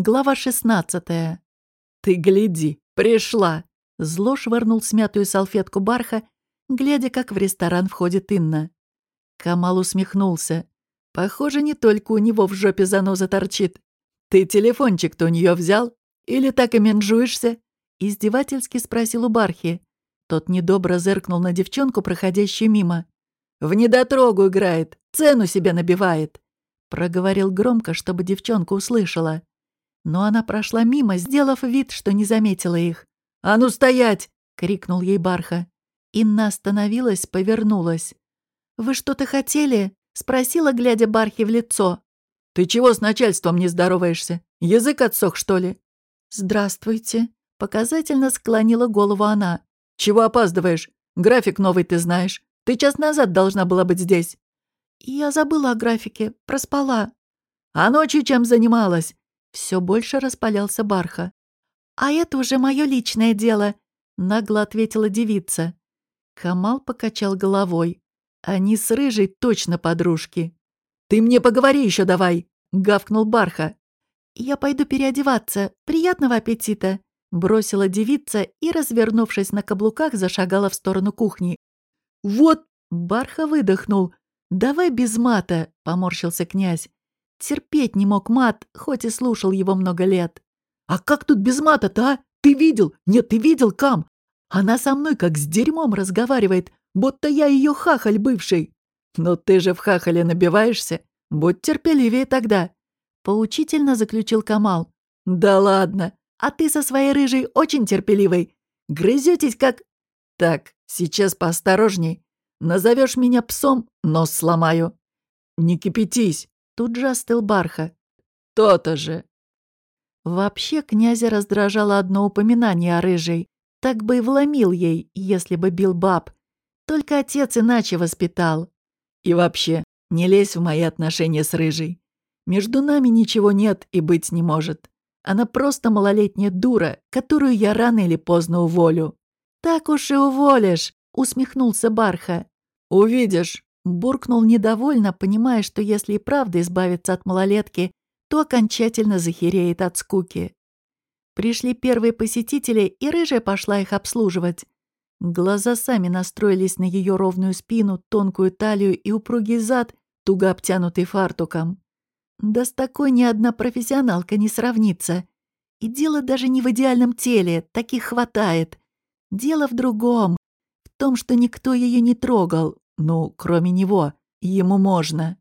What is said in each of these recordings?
Глава шестнадцатая. «Ты гляди, пришла!» Зло швырнул смятую салфетку барха, глядя, как в ресторан входит Инна. Камал усмехнулся. Похоже, не только у него в жопе заноза торчит. «Ты телефончик-то у нее взял? Или так и менжуешься?» Издевательски спросил у Бархи. Тот недобро зыркнул на девчонку, проходящую мимо. «В недотрогу играет, цену себе набивает», — проговорил громко, чтобы девчонка услышала. Но она прошла мимо, сделав вид, что не заметила их. «А ну стоять!» — крикнул ей Барха. Инна остановилась, повернулась. «Вы что-то хотели?» — спросила, глядя Бархе в лицо. «Ты чего с начальством не здороваешься? Язык отсох, что ли?» «Здравствуйте», — показательно склонила голову она. «Чего опаздываешь? График новый ты знаешь. Ты час назад должна была быть здесь». «Я забыла о графике, проспала». «А ночью чем занималась?» Все больше распалялся Барха. «А это уже мое личное дело», — нагло ответила девица. Камал покачал головой. Они с Рыжей точно подружки. «Ты мне поговори еще давай!» — гавкнул Барха. «Я пойду переодеваться. Приятного аппетита!» — бросила девица и, развернувшись на каблуках, зашагала в сторону кухни. «Вот!» — Барха выдохнул. «Давай без мата!» — поморщился князь. Терпеть не мог мат, хоть и слушал его много лет. «А как тут без мата-то, а? Ты видел? Нет, ты видел, Кам? Она со мной как с дерьмом разговаривает, будто я ее хахаль бывший. Но ты же в хахале набиваешься. Будь терпеливее тогда». Поучительно заключил Камал. «Да ладно. А ты со своей рыжей очень терпеливой. Грызетесь как...» «Так, сейчас поосторожней. Назовешь меня псом, нос сломаю». «Не кипятись!» Тут же остыл Барха. «То-то же!» Вообще князя раздражало одно упоминание о рыжей. Так бы и вломил ей, если бы бил баб. Только отец иначе воспитал. И вообще, не лезь в мои отношения с рыжей. Между нами ничего нет и быть не может. Она просто малолетняя дура, которую я рано или поздно уволю. «Так уж и уволишь», — усмехнулся Барха. «Увидишь», — буркнул недовольно, понимая, что если и правда избавиться от малолетки, то окончательно захереет от скуки. Пришли первые посетители, и рыжая пошла их обслуживать. Глаза сами настроились на ее ровную спину, тонкую талию и упругий зад, туго обтянутый фартуком. Да с такой ни одна профессионалка не сравнится. И дело даже не в идеальном теле, таких хватает. Дело в другом, в том, что никто ее не трогал, ну, кроме него, ему можно.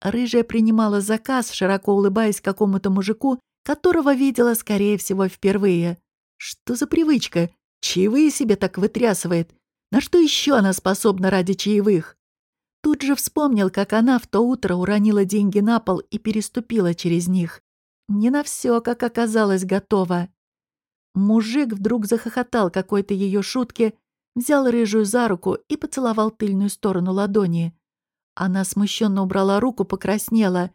Рыжая принимала заказ, широко улыбаясь какому-то мужику, которого видела, скорее всего, впервые. Что за привычка? Чаевые себе так вытрясывает. На что еще она способна ради чаевых? Тут же вспомнил, как она в то утро уронила деньги на пол и переступила через них. Не на все, как оказалось, готово. Мужик вдруг захохотал какой-то ее шутке, взял рыжую за руку и поцеловал тыльную сторону ладони. Она смущенно убрала руку, покраснела.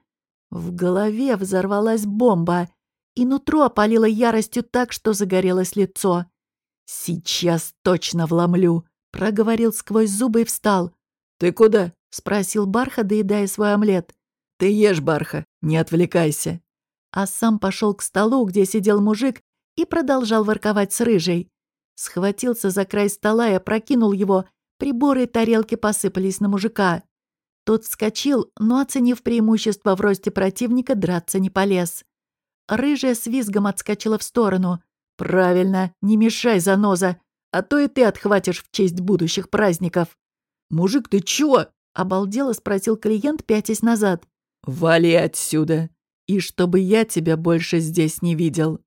В голове взорвалась бомба, и нутро опалило яростью так, что загорелось лицо. «Сейчас точно вломлю», — проговорил сквозь зубы и встал. «Ты куда?» — спросил Барха, доедая свой омлет. «Ты ешь, Барха, не отвлекайся». А сам пошел к столу, где сидел мужик, и продолжал ворковать с рыжей. Схватился за край стола и опрокинул его, приборы и тарелки посыпались на мужика. Тот вскочил, но, оценив преимущество в росте противника, драться не полез. Рыжая с визгом отскочила в сторону. «Правильно, не мешай, заноза, а то и ты отхватишь в честь будущих праздников». «Мужик, ты чё?» — обалдело спросил клиент, пятясь назад. «Вали отсюда, и чтобы я тебя больше здесь не видел».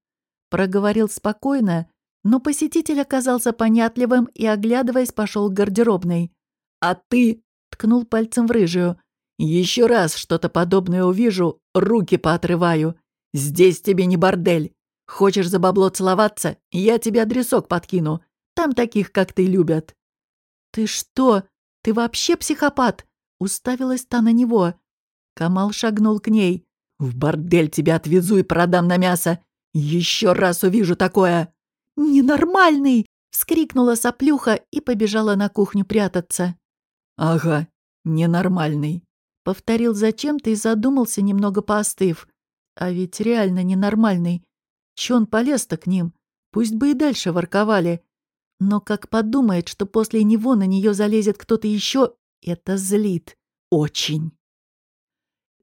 Проговорил спокойно, но посетитель оказался понятливым и, оглядываясь, пошел к гардеробной. «А ты ткнул пальцем в рыжую. «Еще раз что-то подобное увижу, руки поотрываю. Здесь тебе не бордель. Хочешь за бабло целоваться? Я тебе адресок подкину. Там таких, как ты, любят». «Ты что? Ты вообще психопат?» Уставилась та на него. Камал шагнул к ней. «В бордель тебя отвезу и продам на мясо. Еще раз увижу такое!» «Ненормальный!» — вскрикнула соплюха и побежала на кухню прятаться. «Ага, ненормальный», — повторил зачем-то и задумался, немного поостыв. А ведь реально ненормальный. Че он полез-то к ним? Пусть бы и дальше ворковали. Но как подумает, что после него на нее залезет кто-то еще, это злит. Очень.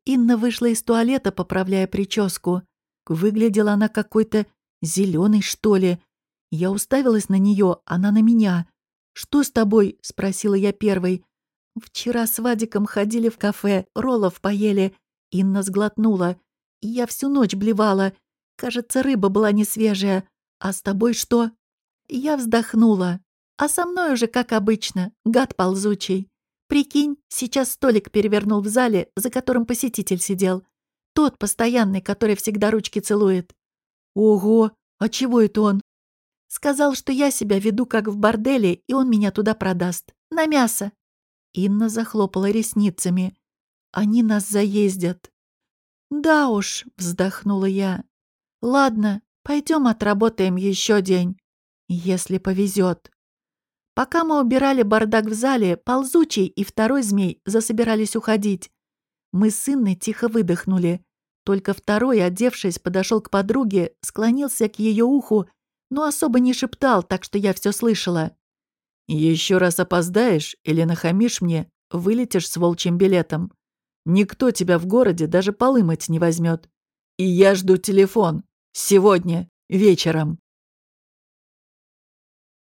Инна вышла из туалета, поправляя прическу. Выглядела она какой-то зеленой, что ли. Я уставилась на нее, она на меня. «Что с тобой?» — спросила я первой. «Вчера с Вадиком ходили в кафе, роллов поели». Инна сглотнула. «Я всю ночь блевала. Кажется, рыба была не свежая. А с тобой что?» Я вздохнула. А со мной уже, как обычно, гад ползучий. Прикинь, сейчас столик перевернул в зале, за которым посетитель сидел. Тот постоянный, который всегда ручки целует. Ого, а чего это он? Сказал, что я себя веду как в борделе, и он меня туда продаст. На мясо. Инна захлопала ресницами. Они нас заездят. Да уж, вздохнула я. Ладно, пойдем отработаем еще день. Если повезет. Пока мы убирали бардак в зале, ползучий и второй змей засобирались уходить. Мы с Инной тихо выдохнули. Только второй, одевшись, подошел к подруге, склонился к ее уху, но особо не шептал, так что я все слышала. «Еще раз опоздаешь или нахамишь мне, вылетишь с волчьим билетом. Никто тебя в городе даже полымать не возьмет. И я жду телефон. Сегодня, вечером».